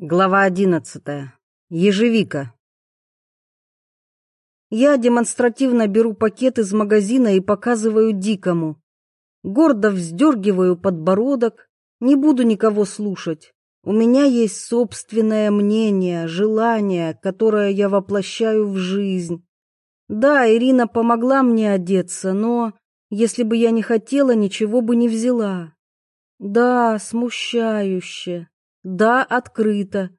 Глава одиннадцатая. Ежевика. Я демонстративно беру пакет из магазина и показываю Дикому. Гордо вздергиваю подбородок, не буду никого слушать. У меня есть собственное мнение, желание, которое я воплощаю в жизнь. Да, Ирина помогла мне одеться, но если бы я не хотела, ничего бы не взяла. Да, смущающе. Да, открыто.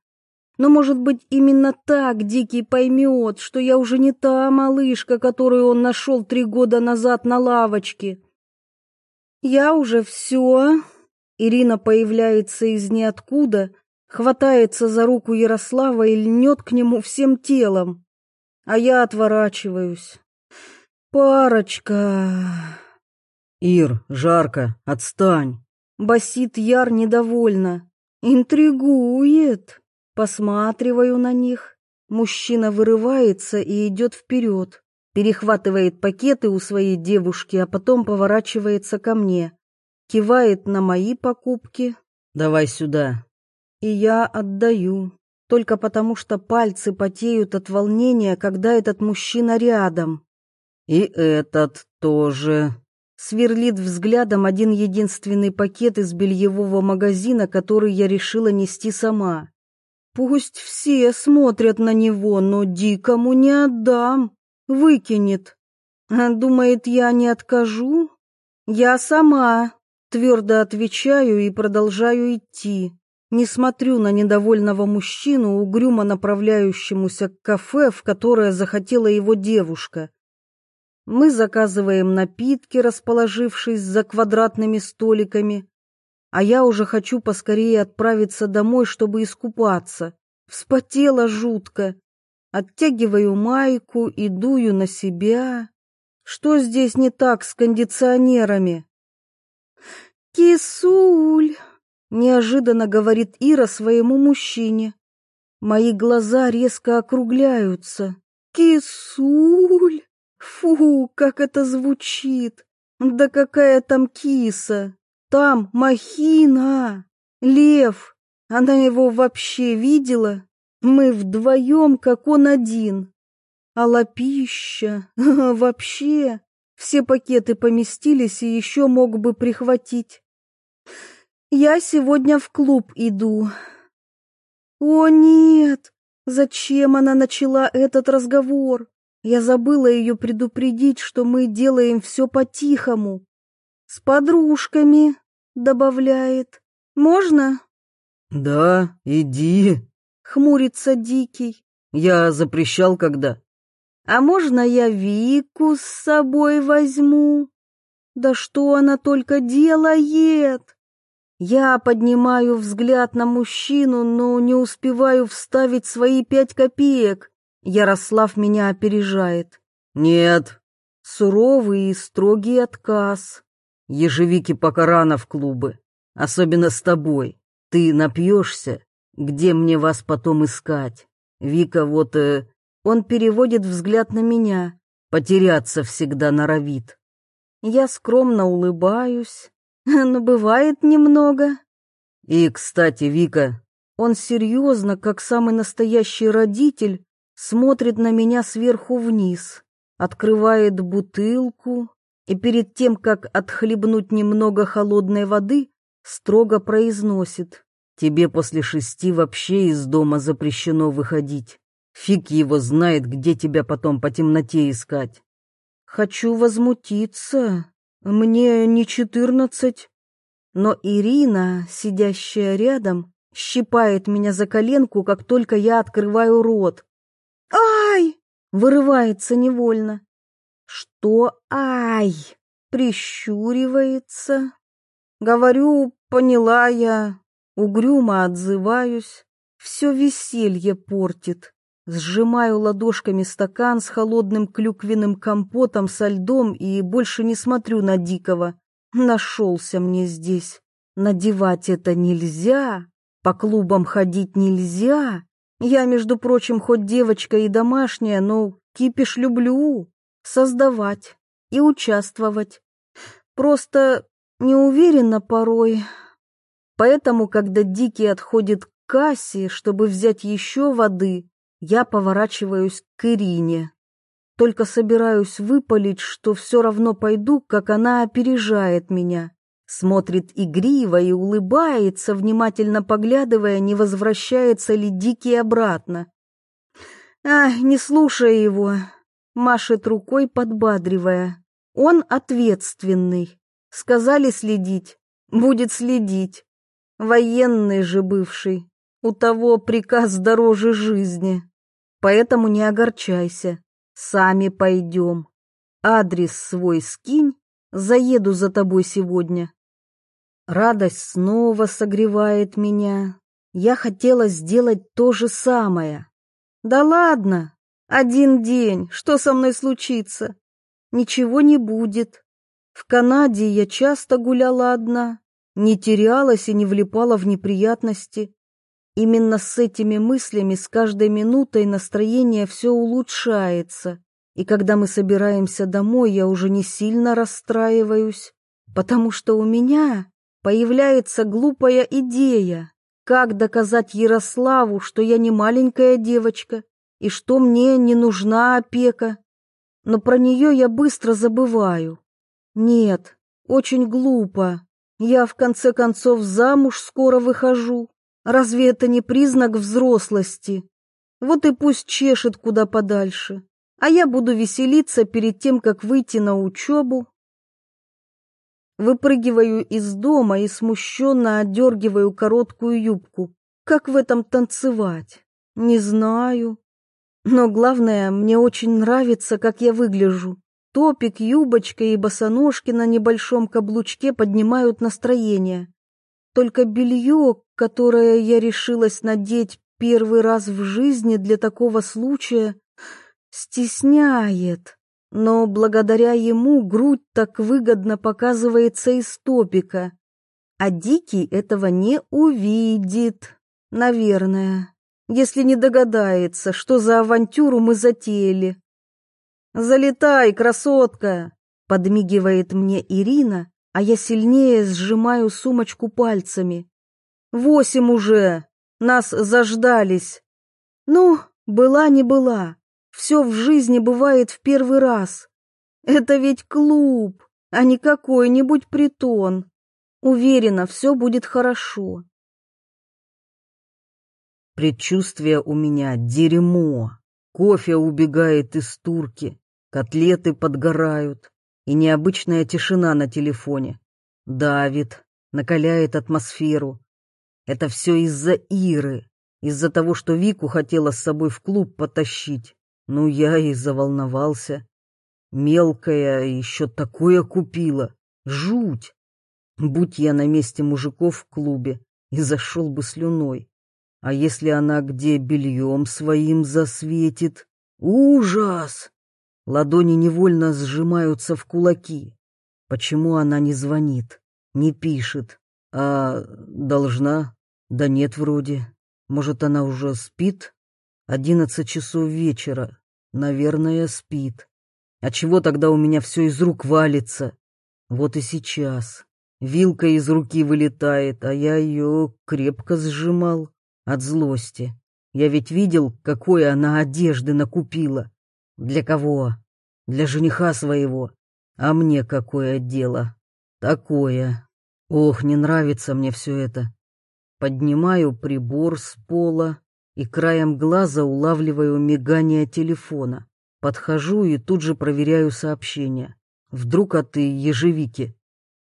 Но, может быть, именно так Дикий поймет, что я уже не та малышка, которую он нашел три года назад на лавочке. Я уже все. Ирина появляется из ниоткуда, хватается за руку Ярослава и льнет к нему всем телом. А я отворачиваюсь. Парочка. Ир, жарко, отстань. Басит Яр недовольно. Интригует. Посматриваю на них. Мужчина вырывается и идет вперед. Перехватывает пакеты у своей девушки, а потом поворачивается ко мне. Кивает на мои покупки. Давай сюда. И я отдаю. Только потому, что пальцы потеют от волнения, когда этот мужчина рядом. И этот тоже сверлит взглядом один единственный пакет из бельевого магазина, который я решила нести сама. Пусть все смотрят на него, но дикому не отдам, выкинет. А думает, я не откажу? Я сама, твердо отвечаю и продолжаю идти. Не смотрю на недовольного мужчину, угрюмо направляющемуся к кафе, в которое захотела его девушка. Мы заказываем напитки, расположившись за квадратными столиками, а я уже хочу поскорее отправиться домой, чтобы искупаться. Вспотела жутко. Оттягиваю майку и дую на себя. Что здесь не так с кондиционерами? «Кисуль!» — неожиданно говорит Ира своему мужчине. Мои глаза резко округляются. «Кисуль!» Фу, как это звучит! Да какая там киса! Там махина! Лев! Она его вообще видела? Мы вдвоем, как он один. А лапища! Вообще! Все пакеты поместились и еще мог бы прихватить. Я сегодня в клуб иду. О нет! Зачем она начала этот разговор? Я забыла ее предупредить, что мы делаем все по-тихому. С подружками, добавляет. Можно? Да, иди. Хмурится Дикий. Я запрещал когда. А можно я Вику с собой возьму? Да что она только делает? Я поднимаю взгляд на мужчину, но не успеваю вставить свои пять копеек. Ярослав меня опережает. Нет. Суровый и строгий отказ. Ежевики пока рано в клубы. Особенно с тобой. Ты напьешься. Где мне вас потом искать? Вика вот... Э, он переводит взгляд на меня. Потеряться всегда норовит. Я скромно улыбаюсь. Но бывает немного. И, кстати, Вика... Он серьезно, как самый настоящий родитель, смотрит на меня сверху вниз, открывает бутылку и перед тем, как отхлебнуть немного холодной воды, строго произносит. «Тебе после шести вообще из дома запрещено выходить. Фиг его знает, где тебя потом по темноте искать». «Хочу возмутиться. Мне не четырнадцать». Но Ирина, сидящая рядом, щипает меня за коленку, как только я открываю рот. «Ай!» — вырывается невольно. «Что ай?» — прищуривается. Говорю, поняла я, угрюмо отзываюсь. Все веселье портит. Сжимаю ладошками стакан с холодным клюквенным компотом со льдом и больше не смотрю на Дикого. Нашелся мне здесь. Надевать это нельзя, по клубам ходить нельзя, я, между прочим, хоть девочка и домашняя, но кипиш люблю. Создавать и участвовать. Просто не уверена порой. Поэтому, когда Дикий отходит к кассе, чтобы взять еще воды, я поворачиваюсь к Ирине. Только собираюсь выпалить, что все равно пойду, как она опережает меня. Смотрит игриво и улыбается, внимательно поглядывая, не возвращается ли Дикий обратно. А, не слушая его, машет рукой, подбадривая. Он ответственный. Сказали следить, будет следить. Военный же бывший. У того приказ дороже жизни. Поэтому не огорчайся. Сами пойдем. Адрес свой скинь, заеду за тобой сегодня. Радость снова согревает меня. Я хотела сделать то же самое. Да ладно, один день, что со мной случится? Ничего не будет. В Канаде я часто гуляла одна, не терялась и не влипала в неприятности. Именно с этими мыслями с каждой минутой настроение все улучшается, и когда мы собираемся домой, я уже не сильно расстраиваюсь, потому что у меня появляется глупая идея, как доказать Ярославу, что я не маленькая девочка и что мне не нужна опека. Но про нее я быстро забываю. Нет, очень глупо. Я в конце концов замуж скоро выхожу. Разве это не признак взрослости? Вот и пусть чешет куда подальше, а я буду веселиться перед тем, как выйти на учебу. Выпрыгиваю из дома и смущенно отдергиваю короткую юбку. Как в этом танцевать? Не знаю. Но главное, мне очень нравится, как я выгляжу. Топик, юбочка и босоножки на небольшом каблучке поднимают настроение. Только белье, которое я решилась надеть первый раз в жизни для такого случая, стесняет. Но благодаря ему грудь так выгодно показывается из топика. А Дикий этого не увидит, наверное, если не догадается, что за авантюру мы затеяли. «Залетай, красотка!» — подмигивает мне Ирина, а я сильнее сжимаю сумочку пальцами. «Восемь уже! Нас заждались!» «Ну, была не была. Все в жизни бывает в первый раз. Это ведь клуб, а не какой-нибудь притон. Уверена, все будет хорошо». Предчувствие у меня дерьмо. Кофе убегает из турки, котлеты подгорают и необычная тишина на телефоне. Давит, накаляет атмосферу. Это все из-за Иры, из-за того, что Вику хотела с собой в клуб потащить. Ну, я и заволновался. Мелкая еще такое купила. Жуть! Будь я на месте мужиков в клубе, и зашел бы слюной. А если она где бельем своим засветит? Ужас! Ладони невольно сжимаются в кулаки. Почему она не звонит, не пишет? А должна? Да нет, вроде. Может, она уже спит? Одиннадцать часов вечера. Наверное, спит. А чего тогда у меня все из рук валится? Вот и сейчас. Вилка из руки вылетает, а я ее крепко сжимал от злости. Я ведь видел, какой она одежды накупила. Для кого? Для жениха своего. А мне какое дело? Такое. Ох, не нравится мне все это. Поднимаю прибор с пола и краем глаза улавливаю мигание телефона. Подхожу и тут же проверяю сообщение. Вдруг от ежевики.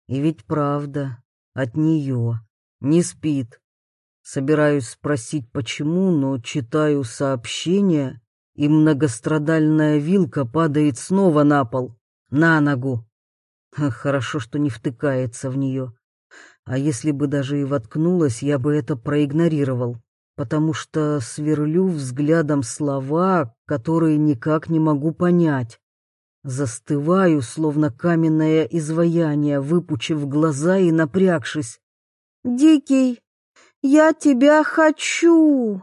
И ведь правда, от нее. Не спит. Собираюсь спросить, почему, но читаю сообщение и многострадальная вилка падает снова на пол, на ногу. Хорошо, что не втыкается в нее. А если бы даже и воткнулась, я бы это проигнорировал, потому что сверлю взглядом слова, которые никак не могу понять. Застываю, словно каменное изваяние, выпучив глаза и напрягшись. «Дикий, я тебя хочу!»